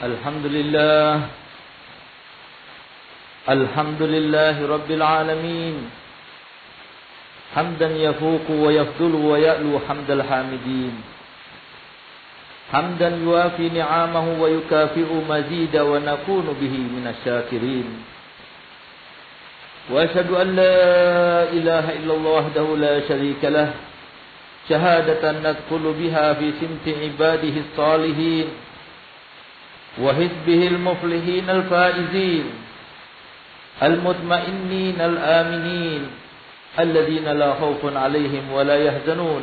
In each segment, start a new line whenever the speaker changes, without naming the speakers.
الحمد لله. الحمد لله رب العالمين. حمدا يفوق ويفضل ويألو حمد الحامدين. حمدا يوافي نعامه ويكافئ مزيد ونكون به من الشاكرين. وأشهد أن لا إله إلا الله وحده لا شريك له. شهادة ندخل بها في سمت عباده الصالحين. وحزبه المفلحين الفائزين المطمئنين الآمنين الذين لا خوف عليهم ولا يحزنون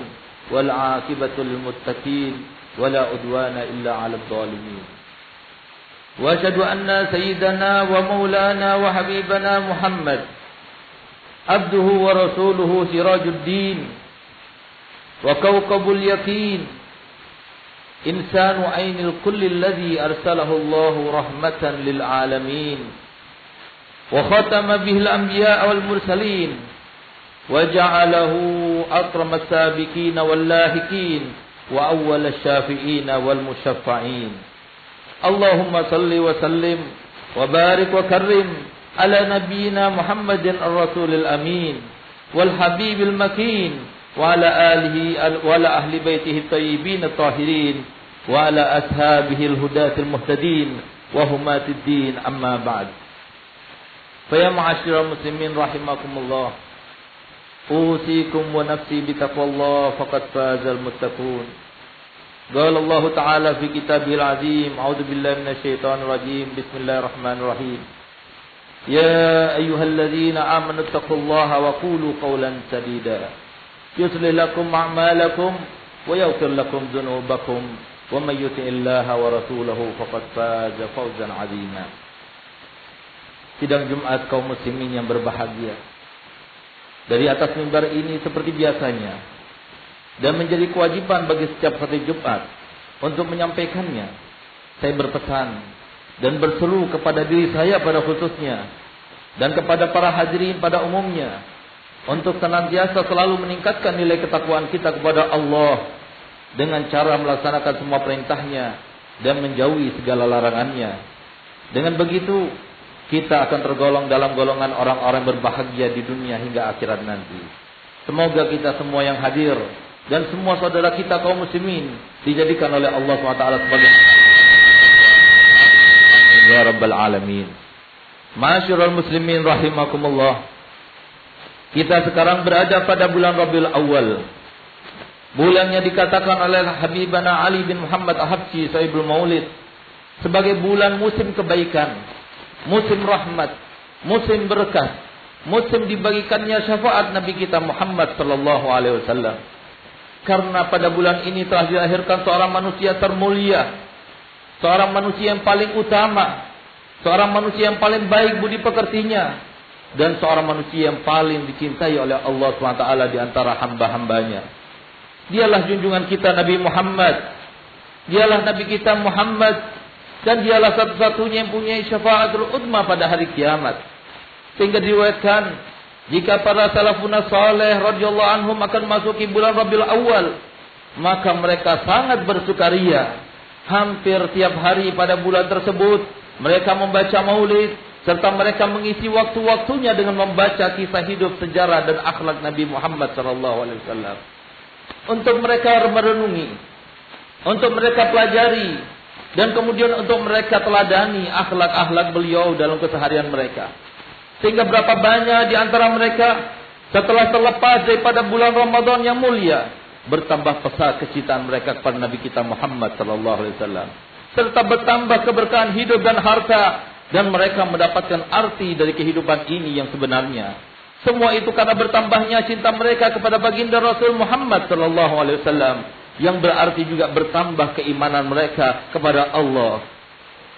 والعاقبة للمتقين ولا عدوان إلا على الظالمين. وأشهد أن سيدنا ومولانا وحبيبنا محمد عبده ورسوله سراج الدين وكوكب اليقين إنسان عين الكل الذي أرسله الله رحمة للعالمين وختم به الأنبياء والمرسلين وجعله أكرم السابقين واللاهكين وأول الشافعين والمشفعين. اللهم صل وسلم وبارك وكرم على نبينا محمد الرسول الأمين والحبيب المكين وعلى آله وعلى أهل بيته الطيبين الطاهرين وعلى أصحابه الهداة المهتدين وهمات الدين. أما بعد. فيا معاشر المسلمين رحمكم الله. أوصيكم ونفسي بتقوى الله فقد فاز المتقون. قال الله تعالى في كتابه العظيم أعوذ بالله من الشيطان الرجيم. بسم الله الرحمن الرحيم. يا أيها الذين آمنوا اتقوا الله وقولوا قولا سديدا. يصلح لكم أعمالكم ويغفر لكم ذنوبكم ومن يطع الله ورسوله فقد فاز فوزا عظيما Sidang Jumat kaum muslimin yang berbahagia. Dari atas mimbar ini seperti biasanya dan menjadi kewajiban bagi setiap hari Jumat untuk menyampaikannya. Saya berpesan dan berseru kepada diri saya pada khususnya dan kepada para hadirin pada umumnya untuk senantiasa selalu meningkatkan nilai ketakwaan kita kepada Allah dengan cara melaksanakan semua perintahnya dan menjauhi segala larangannya. Dengan begitu, kita akan tergolong dalam golongan orang-orang berbahagia di dunia hingga akhirat nanti. Semoga kita semua yang hadir dan semua saudara kita kaum muslimin dijadikan oleh Allah SWT sebagai Ya Rabbal Alamin. Masyurul muslimin rahimakumullah. Kita sekarang berada pada bulan Rabiul Awal. Bulan yang dikatakan oleh Habibana Ali bin Muhammad Ahabsi Sahibul Maulid sebagai bulan musim kebaikan, musim rahmat, musim berkah, musim dibagikannya syafaat Nabi kita Muhammad sallallahu alaihi wasallam. Karena pada bulan ini telah dilahirkan seorang manusia termulia, seorang manusia yang paling utama, seorang manusia yang paling baik budi pekertinya, dan seorang manusia yang paling dicintai oleh Allah SWT di antara hamba-hambanya. Dialah junjungan kita Nabi Muhammad. Dialah Nabi kita Muhammad. Dan dialah satu-satunya yang punya syafaatul udma pada hari kiamat. Sehingga diriwayatkan jika para salafun saleh radhiyallahu anhum akan masuki bulan Rabiul Awal, maka mereka sangat bersukaria. Hampir tiap hari pada bulan tersebut mereka membaca maulid serta mereka mengisi waktu-waktunya dengan membaca kisah hidup sejarah dan akhlak Nabi Muhammad wasallam untuk mereka merenungi, untuk mereka pelajari, dan kemudian untuk mereka teladani akhlak-akhlak beliau dalam keseharian mereka. Sehingga berapa banyak di antara mereka setelah terlepas daripada bulan Ramadan yang mulia, bertambah pesat kecintaan mereka kepada Nabi kita Muhammad sallallahu alaihi wasallam. Serta bertambah keberkahan hidup dan harta dan mereka mendapatkan arti dari kehidupan ini yang sebenarnya semua itu karena bertambahnya cinta mereka kepada baginda Rasul Muhammad sallallahu alaihi wasallam yang berarti juga bertambah keimanan mereka kepada Allah.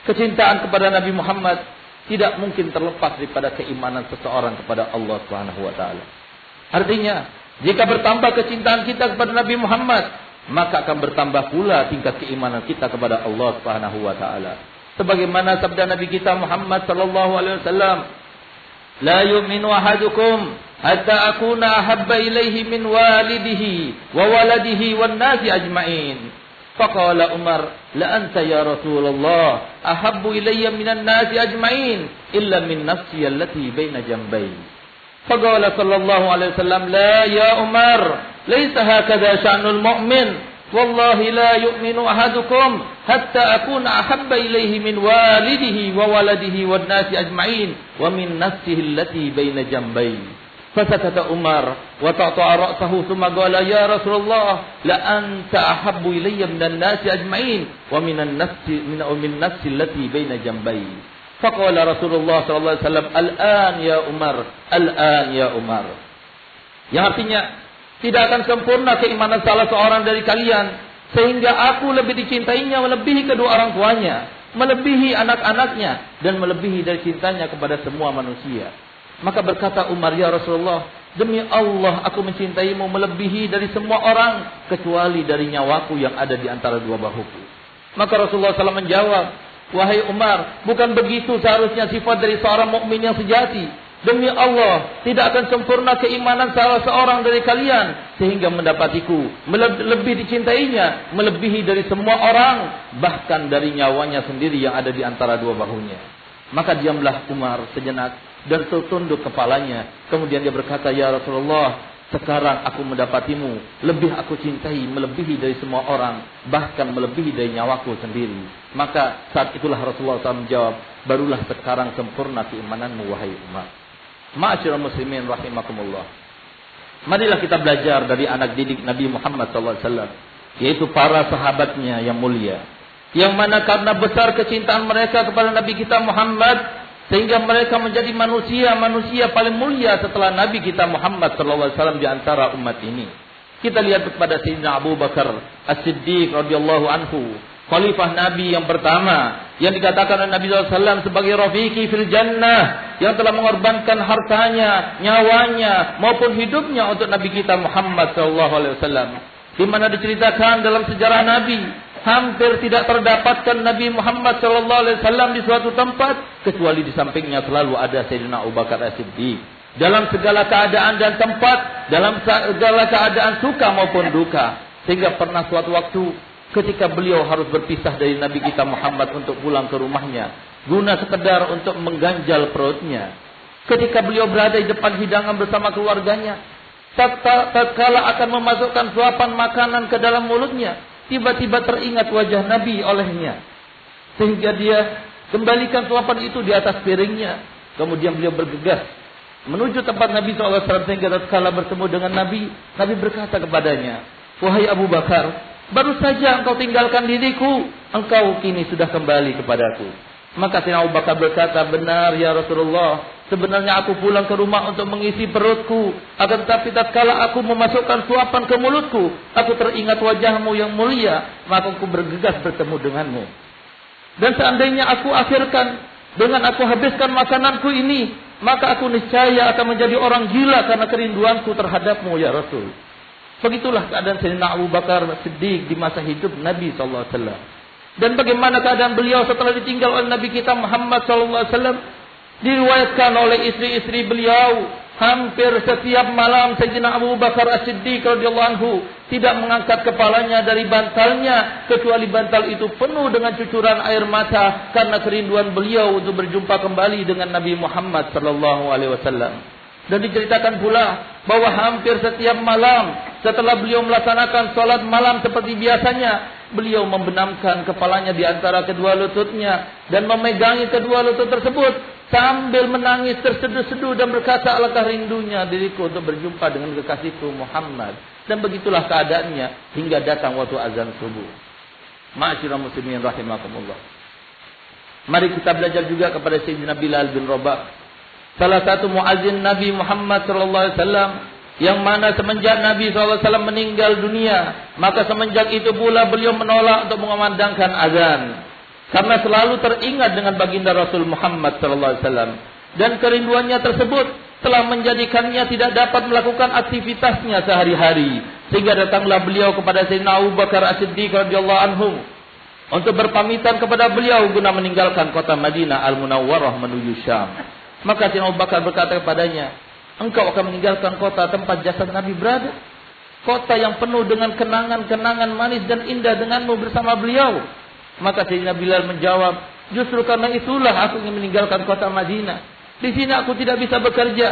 Kecintaan kepada Nabi Muhammad tidak mungkin terlepas daripada keimanan seseorang kepada Allah Subhanahu wa taala. Artinya, jika bertambah kecintaan kita kepada Nabi Muhammad, maka akan bertambah pula tingkat keimanan kita kepada Allah Subhanahu wa taala. sebagaimana sabda Nabi kita Muhammad sallallahu alaihi wasallam la yu'minu ahadukum hatta akuna ahabba ilaihi min walidihi wa waladihi wan nasi ajmain faqala umar la anta ya rasulullah ahabbu ilayya minan nasi ajmain illa min nafsi allati baina jambai faqala sallallahu alaihi wasallam la ya umar laysa hakadha sya'nul mu'min ahadukum hatta akuna ahabba ilaihi min walidihi wa waladihi wan nasi ajma'in wa min nafsihi allati baina jambayhi. فسكت عمر وتعطى رأسه ثم قال يا رسول الله لأنت أحب إلي من الناس أجمعين ومن النفس من من النفس التي بين جنبي فقال رسول الله صلى الله عليه وسلم الآن يا عمر الآن يا عمر yang artinya tidak akan sempurna keimanan salah seorang dari kalian sehingga aku lebih dicintainya melebihi kedua orang tuanya melebihi anak-anaknya dan melebihi dari cintanya kepada semua manusia maka berkata Umar, Ya Rasulullah, demi Allah aku mencintaimu melebihi dari semua orang, kecuali dari nyawaku yang ada di antara dua bahuku. Maka Rasulullah SAW menjawab, Wahai Umar, bukan begitu seharusnya sifat dari seorang mukmin yang sejati. Demi Allah, tidak akan sempurna keimanan salah seorang dari kalian sehingga mendapatiku lebih dicintainya, melebihi dari semua orang, bahkan dari nyawanya sendiri yang ada di antara dua bahunya. Maka diamlah Umar sejenak dan tertunduk kepalanya. Kemudian dia berkata, Ya Rasulullah, sekarang aku mendapatimu, lebih aku cintai, melebihi dari semua orang, bahkan melebihi dari nyawaku sendiri. Maka saat itulah Rasulullah SAW menjawab, barulah sekarang sempurna keimananmu, wahai umat. Ma'asyiral muslimin rahimakumullah. Marilah kita belajar dari anak didik Nabi Muhammad SAW. Yaitu para sahabatnya yang mulia. Yang mana karena besar kecintaan mereka kepada Nabi kita Muhammad sehingga mereka menjadi manusia-manusia paling mulia setelah Nabi kita Muhammad SAW di antara umat ini. Kita lihat kepada Sayyidina Abu Bakar As-Siddiq radhiyallahu anhu, khalifah Nabi yang pertama yang dikatakan oleh Nabi SAW sebagai Rafiqi fil Jannah yang telah mengorbankan hartanya, nyawanya maupun hidupnya untuk Nabi kita Muhammad SAW. Di mana diceritakan dalam sejarah Nabi hampir tidak terdapatkan Nabi Muhammad wasallam di suatu tempat kecuali di sampingnya selalu ada Sayyidina Abu Bakar As-Siddiq. Dalam segala keadaan dan tempat, dalam segala keadaan suka maupun duka. Sehingga pernah suatu waktu ketika beliau harus berpisah dari Nabi kita Muhammad untuk pulang ke rumahnya, guna sekedar untuk mengganjal perutnya. Ketika beliau berada di depan hidangan bersama keluarganya, tatkala akan memasukkan suapan makanan ke dalam mulutnya, Tiba-tiba teringat wajah Nabi olehnya. Sehingga dia kembalikan suapan itu di atas piringnya. Kemudian beliau bergegas menuju tempat Nabi SAW sehingga tatkala bertemu dengan Nabi, Nabi berkata kepadanya, Wahai Abu Bakar, baru saja engkau tinggalkan diriku, engkau kini sudah kembali kepadaku. Maka Sayyidina Abu Bakar berkata, benar ya Rasulullah, sebenarnya aku pulang ke rumah untuk mengisi perutku. Akan tetapi tatkala aku memasukkan suapan ke mulutku, aku teringat wajahmu yang mulia, maka aku bergegas bertemu denganmu. Dan seandainya aku akhirkan dengan aku habiskan makananku ini, maka aku niscaya akan menjadi orang gila karena kerinduanku terhadapmu ya Rasul. Begitulah keadaan Sayyidina Abu Bakar Siddiq di masa hidup Nabi sallallahu alaihi wasallam. Dan bagaimana keadaan beliau setelah ditinggal oleh Nabi kita Muhammad SAW. Diriwayatkan oleh istri-istri beliau. Hampir setiap malam Sayyidina Abu Bakar As-Siddiq radhiyallahu anhu tidak mengangkat kepalanya dari bantalnya kecuali bantal itu penuh dengan cucuran air mata karena kerinduan beliau untuk berjumpa kembali dengan Nabi Muhammad sallallahu alaihi wasallam. Dan diceritakan pula bahwa hampir setiap malam setelah beliau melaksanakan sholat malam seperti biasanya, beliau membenamkan kepalanya di antara kedua lututnya dan memegangi kedua lutut tersebut sambil menangis terseduh-seduh dan berkata alangkah rindunya diriku untuk berjumpa dengan kekasihku Muhammad dan begitulah keadaannya hingga datang waktu azan subuh. Ma'asyiral muslimin rahimakumullah. Mari kita belajar juga kepada Sayyidina Bilal bin Rabah. Salah satu muazin Nabi Muhammad sallallahu alaihi wasallam yang mana semenjak Nabi SAW meninggal dunia, maka semenjak itu pula beliau menolak untuk mengumandangkan azan. Karena selalu teringat dengan baginda Rasul Muhammad SAW. Dan kerinduannya tersebut telah menjadikannya tidak dapat melakukan aktivitasnya sehari-hari. Sehingga datanglah beliau kepada Sayyidina Abu Bakar As-Siddiq radhiyallahu anhu untuk berpamitan kepada beliau guna meninggalkan kota Madinah Al-Munawwarah menuju Syam. Maka Sayyidina Abu Bakar berkata kepadanya, engkau akan meninggalkan kota tempat jasad Nabi berada. kota yang penuh dengan kenangan-kenangan manis dan indah denganmu bersama beliau. Maka Sayyidina Bilal menjawab, justru karena itulah aku ingin meninggalkan kota Madinah. Di sini aku tidak bisa bekerja.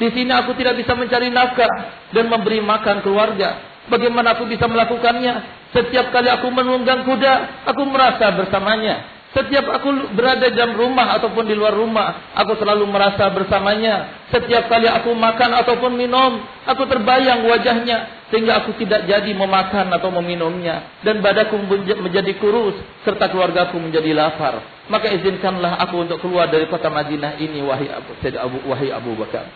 Di sini aku tidak bisa mencari nafkah dan memberi makan keluarga. Bagaimana aku bisa melakukannya? Setiap kali aku menunggang kuda, aku merasa bersamanya. Setiap aku berada dalam rumah ataupun di luar rumah, aku selalu merasa bersamanya. Setiap kali aku makan ataupun minum, aku terbayang wajahnya sehingga aku tidak jadi memakan atau meminumnya dan badanku menjadi kurus serta keluargaku menjadi lapar. Maka izinkanlah aku untuk keluar dari kota Madinah ini wahai Abu Abu wahai Abu Bakar.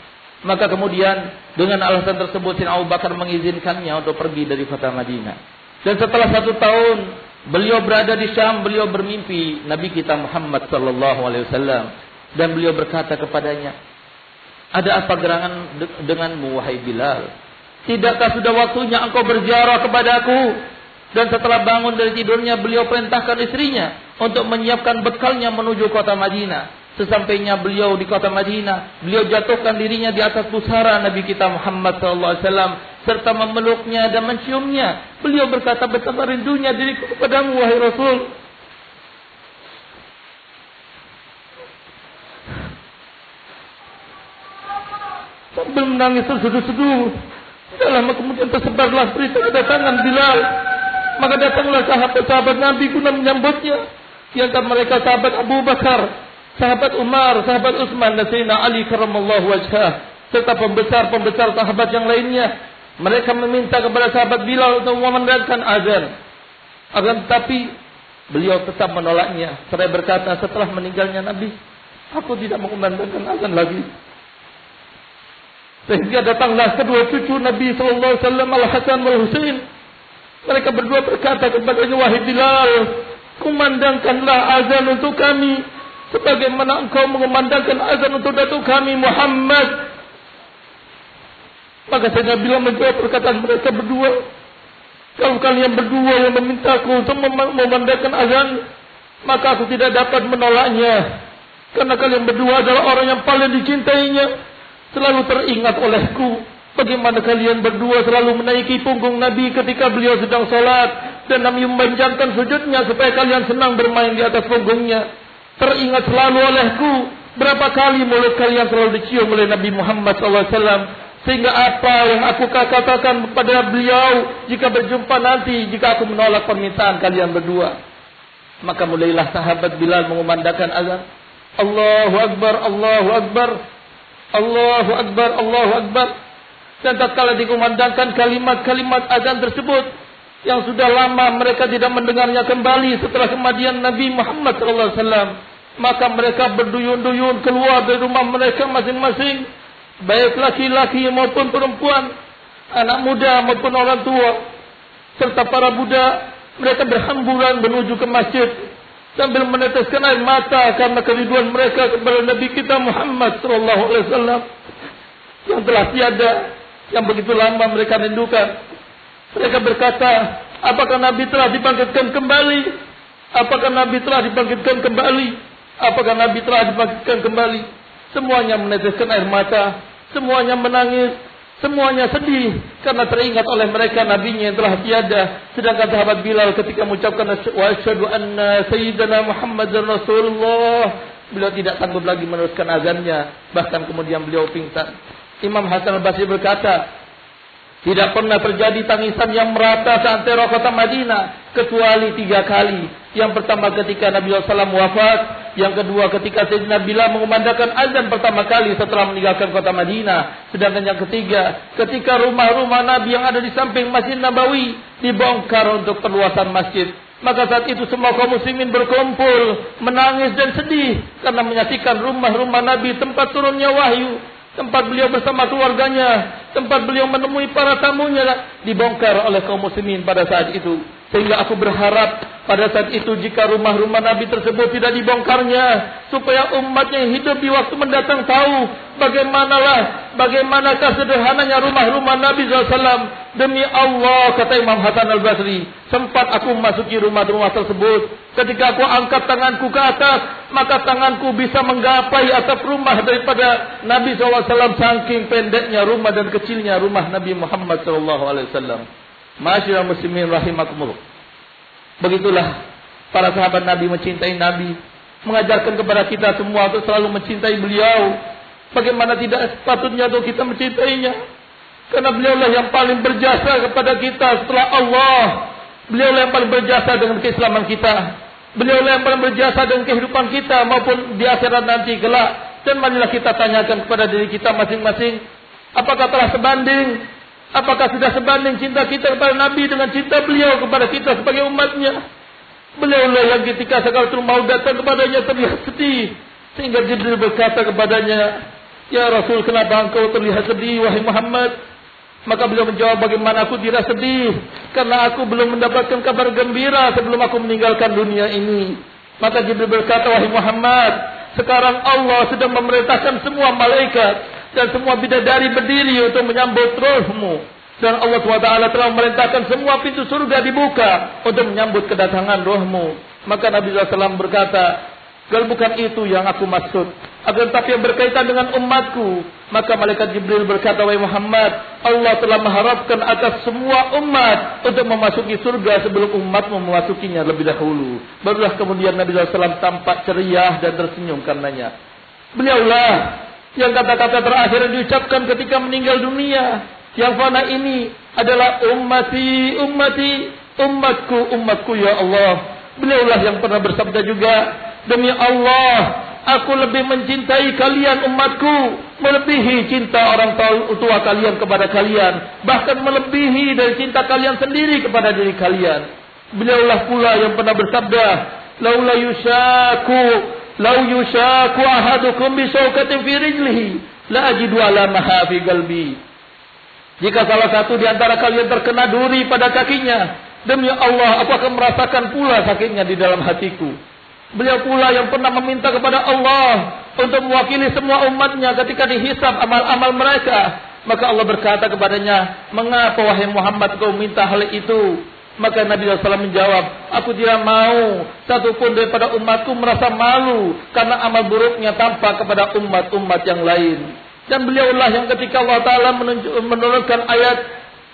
Maka kemudian dengan alasan tersebut Sayyidina Abu Bakar mengizinkannya untuk pergi dari kota Madinah. Dan setelah satu tahun Beliau berada di Syam, beliau bermimpi Nabi kita Muhammad sallallahu alaihi wasallam dan beliau berkata kepadanya, "Ada apa gerangan denganmu wahai Bilal? Tidakkah sudah waktunya engkau berziarah kepadaku?" Dan setelah bangun dari tidurnya, beliau perintahkan istrinya untuk menyiapkan bekalnya menuju kota Madinah. Sesampainya beliau di kota Madinah, beliau jatuhkan dirinya di atas pusara Nabi kita Muhammad SAW serta memeluknya dan menciumnya. Beliau berkata betapa rindunya diriku kepadamu wahai Rasul. Sambil menangis terseduh-seduh. Dalam kemudian tersebarlah berita kedatangan Bilal. Maka datanglah sahabat-sahabat Nabi guna menyambutnya. Yang mereka sahabat Abu Bakar, sahabat Umar, sahabat Utsman dan Sayyidina Ali karramallahu wajhah serta pembesar-pembesar sahabat yang lainnya. Mereka meminta kepada sahabat Bilal untuk memandangkan azan. Akan tetapi beliau tetap menolaknya. Seraya berkata setelah meninggalnya Nabi, aku tidak mengumandangkan azan lagi. Sehingga datanglah kedua cucu Nabi Sallallahu Alaihi Wasallam Al Hasan Al Husain. Mereka berdua berkata kepadanya wahai Bilal, kumandangkanlah azan untuk kami sebagaimana engkau mengumandangkan azan untuk datuk kami Muhammad. Maka saya bilang menjawab perkataan mereka berdua. Kalau kalian berdua yang memintaku untuk memandangkan azan maka aku tidak dapat menolaknya. Karena kalian berdua adalah orang yang paling dicintainya. Selalu teringat olehku bagaimana kalian berdua selalu menaiki punggung Nabi ketika beliau sedang sholat dan Nabi memanjangkan sujudnya supaya kalian senang bermain di atas punggungnya teringat selalu olehku. Berapa kali mulut kalian selalu dicium oleh Nabi Muhammad SAW. Sehingga apa yang aku katakan kepada beliau jika berjumpa nanti, jika aku menolak permintaan kalian berdua. Maka mulailah sahabat Bilal mengumandangkan azan. Allahu Akbar, Allahu Akbar, Allahu Akbar, Allahu Akbar. Dan tatkala dikumandangkan kalimat-kalimat azan tersebut, yang sudah lama mereka tidak mendengarnya kembali setelah kematian Nabi Muhammad SAW. Maka mereka berduyun-duyun keluar dari rumah mereka masing-masing. Baik laki-laki maupun perempuan. Anak muda maupun orang tua. Serta para budak. Mereka berhamburan menuju ke masjid. Sambil meneteskan air mata karena kerinduan mereka kepada Nabi kita Muhammad SAW. Yang telah tiada. Yang begitu lama mereka rindukan. Mereka berkata, apakah Nabi telah dibangkitkan kembali? Apakah Nabi telah dibangkitkan kembali? Apakah Nabi telah dibangkitkan kembali? Semuanya meneteskan air mata, semuanya menangis, semuanya sedih karena teringat oleh mereka nabinya yang telah tiada. Sedangkan sahabat Bilal ketika mengucapkan wa asyhadu anna sayyidina Muhammadar Rasulullah, beliau tidak sanggup lagi meneruskan azannya, bahkan kemudian beliau pingsan. Imam Hasan al-Basri berkata, tidak pernah terjadi tangisan yang merata seantero kota Madinah. Kecuali tiga kali. Yang pertama ketika Nabi SAW wafat. Yang kedua ketika Sayyidina Bilal mengumandangkan azan pertama kali setelah meninggalkan kota Madinah. Sedangkan yang ketiga. Ketika rumah-rumah Nabi yang ada di samping Masjid Nabawi. Dibongkar untuk perluasan masjid. Maka saat itu semua kaum muslimin berkumpul. Menangis dan sedih. Karena menyaksikan rumah-rumah Nabi tempat turunnya wahyu tempat beliau bersama keluarganya, tempat beliau menemui para tamunya dibongkar oleh kaum muslimin pada saat itu. Sehingga aku berharap pada saat itu jika rumah-rumah Nabi tersebut tidak dibongkarnya. Supaya umatnya yang hidup di waktu mendatang tahu bagaimanalah, bagaimanakah sederhananya rumah-rumah Nabi SAW. Demi Allah, kata Imam Hasan Al-Basri. Sempat aku memasuki rumah-rumah tersebut. Ketika aku angkat tanganku ke atas, maka tanganku bisa menggapai atap rumah daripada Nabi SAW. Saking pendeknya rumah dan kecilnya rumah Nabi Muhammad SAW. Masyarakat muslimin rahimakumullah. Begitulah para sahabat Nabi mencintai Nabi. Mengajarkan kepada kita semua untuk selalu mencintai beliau. Bagaimana tidak sepatutnya untuk kita mencintainya. Karena beliaulah yang paling berjasa kepada kita setelah Allah. Beliaulah yang paling berjasa dengan keislaman kita. Beliaulah yang paling berjasa dengan kehidupan kita maupun di akhirat nanti kelak. Dan marilah kita tanyakan kepada diri kita masing-masing. Apakah telah sebanding Apakah sudah sebanding cinta kita kepada Nabi dengan cinta beliau kepada kita sebagai umatnya? Beliau lah yang ketika itu mau datang kepadanya terlihat sedih. Sehingga Jibril berkata kepadanya, Ya Rasul kenapa engkau terlihat sedih wahai Muhammad? Maka beliau menjawab bagaimana aku tidak sedih. Karena aku belum mendapatkan kabar gembira sebelum aku meninggalkan dunia ini. Maka Jibril berkata wahai Muhammad. Sekarang Allah sedang memerintahkan semua malaikat dan semua bidadari berdiri untuk menyambut rohmu. Dan Allah SWT telah memerintahkan semua pintu surga dibuka untuk menyambut kedatangan rohmu. Maka Nabi SAW berkata, kalau bukan itu yang aku maksud. Akan tapi yang berkaitan dengan umatku. Maka malaikat Jibril berkata, Wahai Muhammad, Allah telah mengharapkan atas semua umat untuk memasuki surga sebelum umatmu memasukinya lebih dahulu. Barulah kemudian Nabi SAW tampak ceria dan tersenyum karenanya. Beliaulah yang kata-kata terakhir diucapkan ketika meninggal dunia. Yang fana ini adalah ummati, ummati, umatku, umatku ya Allah. Beliaulah yang pernah bersabda juga. Demi Allah, aku lebih mencintai kalian umatku. Melebihi cinta orang tua kalian kepada kalian. Bahkan melebihi dari cinta kalian sendiri kepada diri kalian. Beliaulah pula yang pernah bersabda. Laula yushaku Lau yushaku ahadukum bisaukatin fi rijlihi la ajidu alamaha fi qalbi. Jika salah satu di antara kalian terkena duri pada kakinya, demi Allah aku akan merasakan pula sakitnya di dalam hatiku. Beliau pula yang pernah meminta kepada Allah untuk mewakili semua umatnya ketika dihisab amal-amal mereka. Maka Allah berkata kepadanya, mengapa wahai Muhammad kau minta hal itu? Maka Nabi SAW menjawab, aku tidak mau satupun daripada umatku merasa malu karena amal buruknya tampak kepada umat-umat yang lain. Dan beliaulah yang ketika Allah Ta'ala menurunkan ayat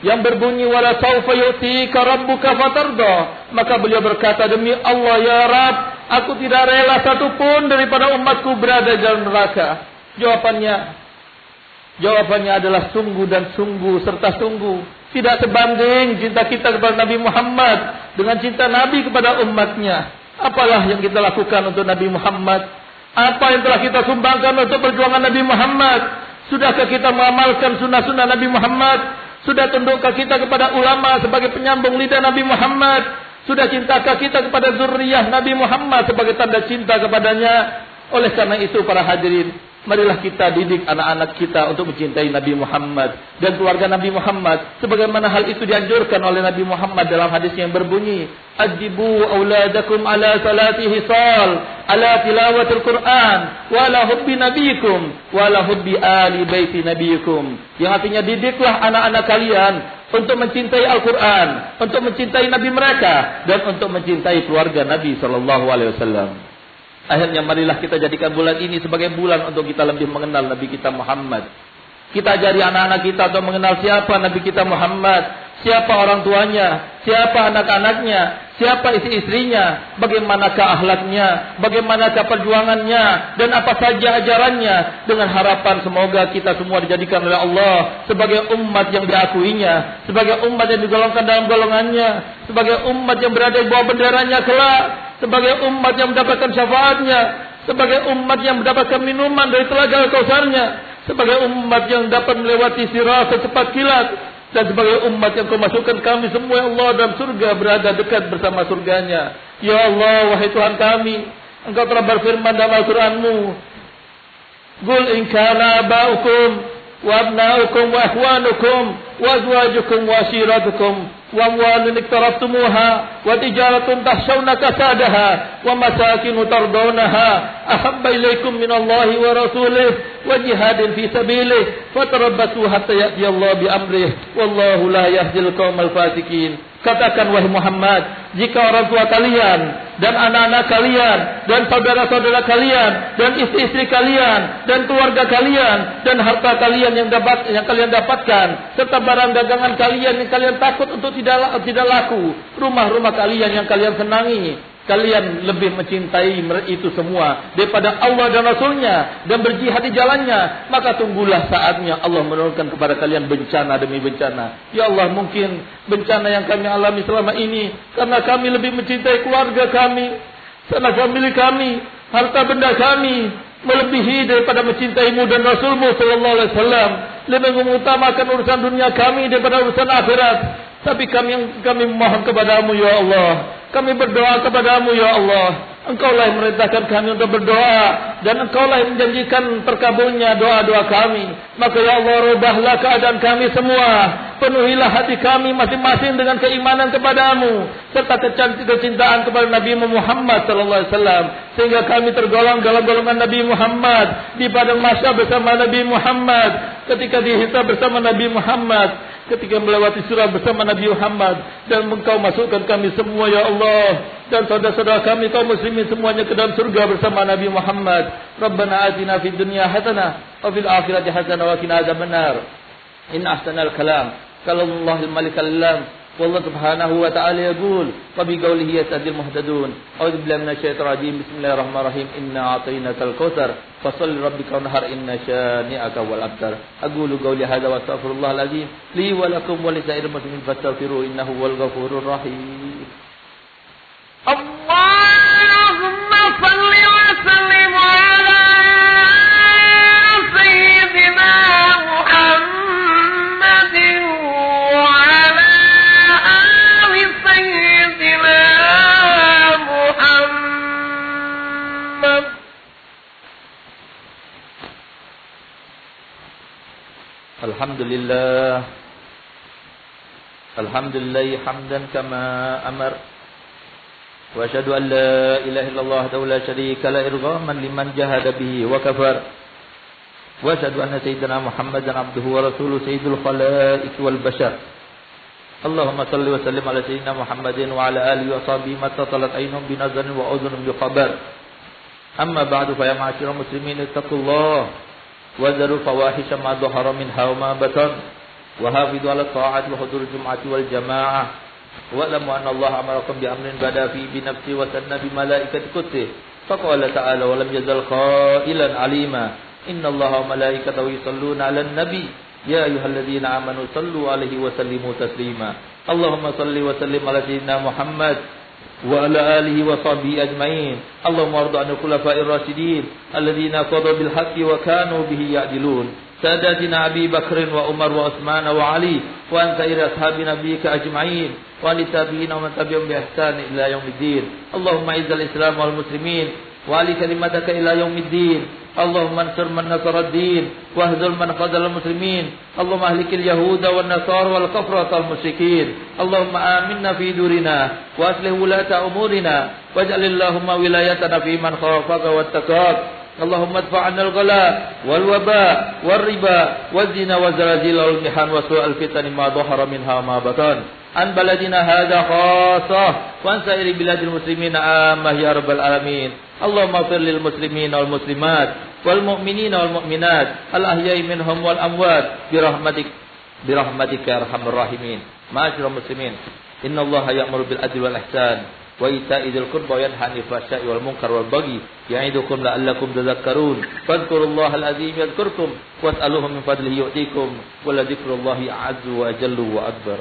yang berbunyi wala saufa yu'tika rabbuka fatarda. Maka beliau berkata demi Allah ya Rabb aku tidak rela satupun daripada umatku berada dalam neraka. Jawabannya jawabannya adalah sungguh dan sungguh serta sungguh tidak sebanding cinta kita kepada Nabi Muhammad dengan cinta Nabi kepada umatnya. Apalah yang kita lakukan untuk Nabi Muhammad? Apa yang telah kita sumbangkan untuk perjuangan Nabi Muhammad? Sudahkah kita mengamalkan sunnah-sunnah Nabi Muhammad? Sudah tundukkah kita kepada ulama sebagai penyambung lidah Nabi Muhammad? Sudah cintakah kita kepada zuriyah Nabi Muhammad sebagai tanda cinta kepadanya? Oleh karena itu para hadirin, Marilah kita didik anak-anak kita untuk mencintai Nabi Muhammad dan keluarga Nabi Muhammad sebagaimana hal itu dianjurkan oleh Nabi Muhammad dalam hadis yang berbunyi Ajibu auladakum ala salati hisal ala tilawatil Quran wa ala hubbi nabiyikum wa ala hubbi ali baiti nabiyikum yang artinya didiklah anak-anak kalian untuk mencintai Al-Quran, untuk mencintai Nabi mereka dan untuk mencintai keluarga Nabi sallallahu alaihi wasallam. Akhirnya marilah kita jadikan bulan ini sebagai bulan untuk kita lebih mengenal Nabi kita Muhammad. Kita ajari anak-anak kita untuk mengenal siapa Nabi kita Muhammad, siapa orang tuanya, siapa anak-anaknya, siapa istri-istrinya, bagaimanakah ahlaknya, bagaimanakah perjuangannya, dan apa saja ajarannya, dengan harapan semoga kita semua dijadikan oleh Allah sebagai umat yang diakuinya, sebagai umat yang digolongkan dalam golongannya, sebagai umat yang berada di bawah benderanya kelak, sebagai umat yang mendapatkan syafaatnya, sebagai umat yang mendapatkan minuman dari telaga kausarnya, sebagai umat yang dapat melewati sirah secepat kilat, dan sebagai umat yang kau masukkan kami semua ya Allah dalam surga berada dekat bersama surganya. Ya Allah, wahai Tuhan kami, Engkau telah berfirman dalam Al-Quranmu, Qul in kana aba'ukum وأبناؤكم وإخوانكم وأزواجكم وعشيرتكم وأموال اقترفتموها وتجارة تخشون كسادها ومساكن ترضونها أحب إليكم من الله ورسوله وجهاد في سبيله فتربصوا حتى يأتي الله بأمره والله لا يهدي القوم الفاسقين Katakan wahai Muhammad, jika orang tua kalian dan anak-anak kalian dan saudara-saudara kalian dan istri-istri kalian dan keluarga kalian dan harta kalian yang dapat yang kalian dapatkan serta barang dagangan kalian yang kalian takut untuk tidak tidak laku, rumah-rumah kalian yang kalian senangi, kalian lebih mencintai itu semua daripada Allah dan Rasulnya dan berjihad di jalannya maka tunggulah saatnya Allah menurunkan kepada kalian bencana demi bencana. Ya Allah mungkin bencana yang kami alami selama ini karena kami lebih mencintai keluarga kami tenaga milik kami harta benda kami melebihi daripada mencintaimu dan Rasulmu Sallallahu Alaihi Wasallam lebih mengutamakan urusan dunia kami daripada urusan akhirat. Tapi kami kami mohon kepadamu ya Allah kami berdoa kepadamu ya Allah. Engkaulah yang merintahkan kami untuk berdoa. Dan engkaulah yang menjanjikan terkabulnya doa-doa kami. Maka ya Allah rubahlah keadaan kami semua. Penuhilah hati kami masing-masing dengan keimanan kepadamu. Serta kecintaan kepada Nabi Muhammad wasallam sehingga kami tergolong dalam golongan Nabi Muhammad di padang masa bersama Nabi Muhammad ketika dihisab bersama Nabi Muhammad ketika melewati surah bersama Nabi Muhammad. Dan engkau masukkan kami semua ya Allah. Dan saudara-saudara kami kaum muslimin semuanya ke dalam surga bersama Nabi Muhammad. Rabbana atina fid dunya hasanah wa fil akhirati hasanah wa qina adzabannar in ahsanal kalam. Kalau Allahul malikal lam والله سبحانه وتعالى يقول وبقوله يسعد المهتدون. أعوذ بالله من الشيطان الرجيم. بسم الله الرحمن الرحيم. إنا أعطيناك الكوثر فصل لربك وانهر إن شانئك والأبتر. أقول قولي هذا وأستغفر الله العظيم لي ولكم ولسائر المسلمين فاستغفروه إنه هو الغفور الرحيم.
اللهم صل وسلم
الحمد لله. الحمد لله حمدا كما أمر. وأشهد أن لا إله إلا الله وحده لا شريك له إرغاما لمن جهد به وكفر. وأشهد أن سيدنا محمدا عبده ورسوله سيد الخلائق والبشر. اللهم صل وسلم على سيدنا محمد وعلى آله وصحبه ما اتصلت عينهم بنظر وأذن بخبر. أما بعد فيا معاشر المسلمين اتقوا الله. وذروا فواحش ما ظهر منها وما بطن وحافظوا على الطاعة وحضور الجمعة والجماعة. واعلموا أن الله أمركم بأمر بدا فيه بنفسه وسن بملائكة قدسه. فقال تعالى ولم يزل قائلا عليما. إن الله وملائكته يصلون على النبي. يا أيها الذين آمنوا صلوا عليه وسلموا تسليما. اللهم صل وسلم على سيدنا محمد. وعلى آله وصحبه أجمعين. اللهم ارض عن الخلفاء الراشدين الذين قضوا بالحق وكانوا به يعدلون. ساداتنا أبي بكر وعمر وعثمان وعلي وأن سائر أصحاب نبيك أجمعين. وأن التابعين ومن تبعهم بإحسان إلى يوم الدين. اللهم أعز الإسلام والمسلمين. وعلي كلمتك إلى يوم الدين. اللهم انصر من نصر الدين واهزل من خذل المسلمين. اللهم أهلك اليهود والنصارى والكفرة المشركين اللهم آمنا في دورنا وأصلح ولاة أمورنا واجعل اللهم ولايتنا في من خافك واتقاك. اللهم ادفع عنا الغلاء والوباء والربا والزنا والزلازل والمحن وسوء الفتن ما ظهر منها وما بطن. عن بلدنا هذا خاصة. وعن سائر بلاد المسلمين عامة يا رب العالمين. اللهم اغفر للمسلمين والمسلمات والمؤمنين والمؤمنات الأحياء منهم والأموات برحمتك برحمتك يا أرحم الراحمين. معاشر المسلمين إن الله يأمر بالعدل والإحسان وإيتاء ذي القربى وينهى عن الفحشاء والمنكر والبغي يعظكم لعلكم تذكرون. فاذكروا الله العظيم يذكركم واسألوه من فضله يؤتيكم ولذكر الله أعز وأجل وأكبر.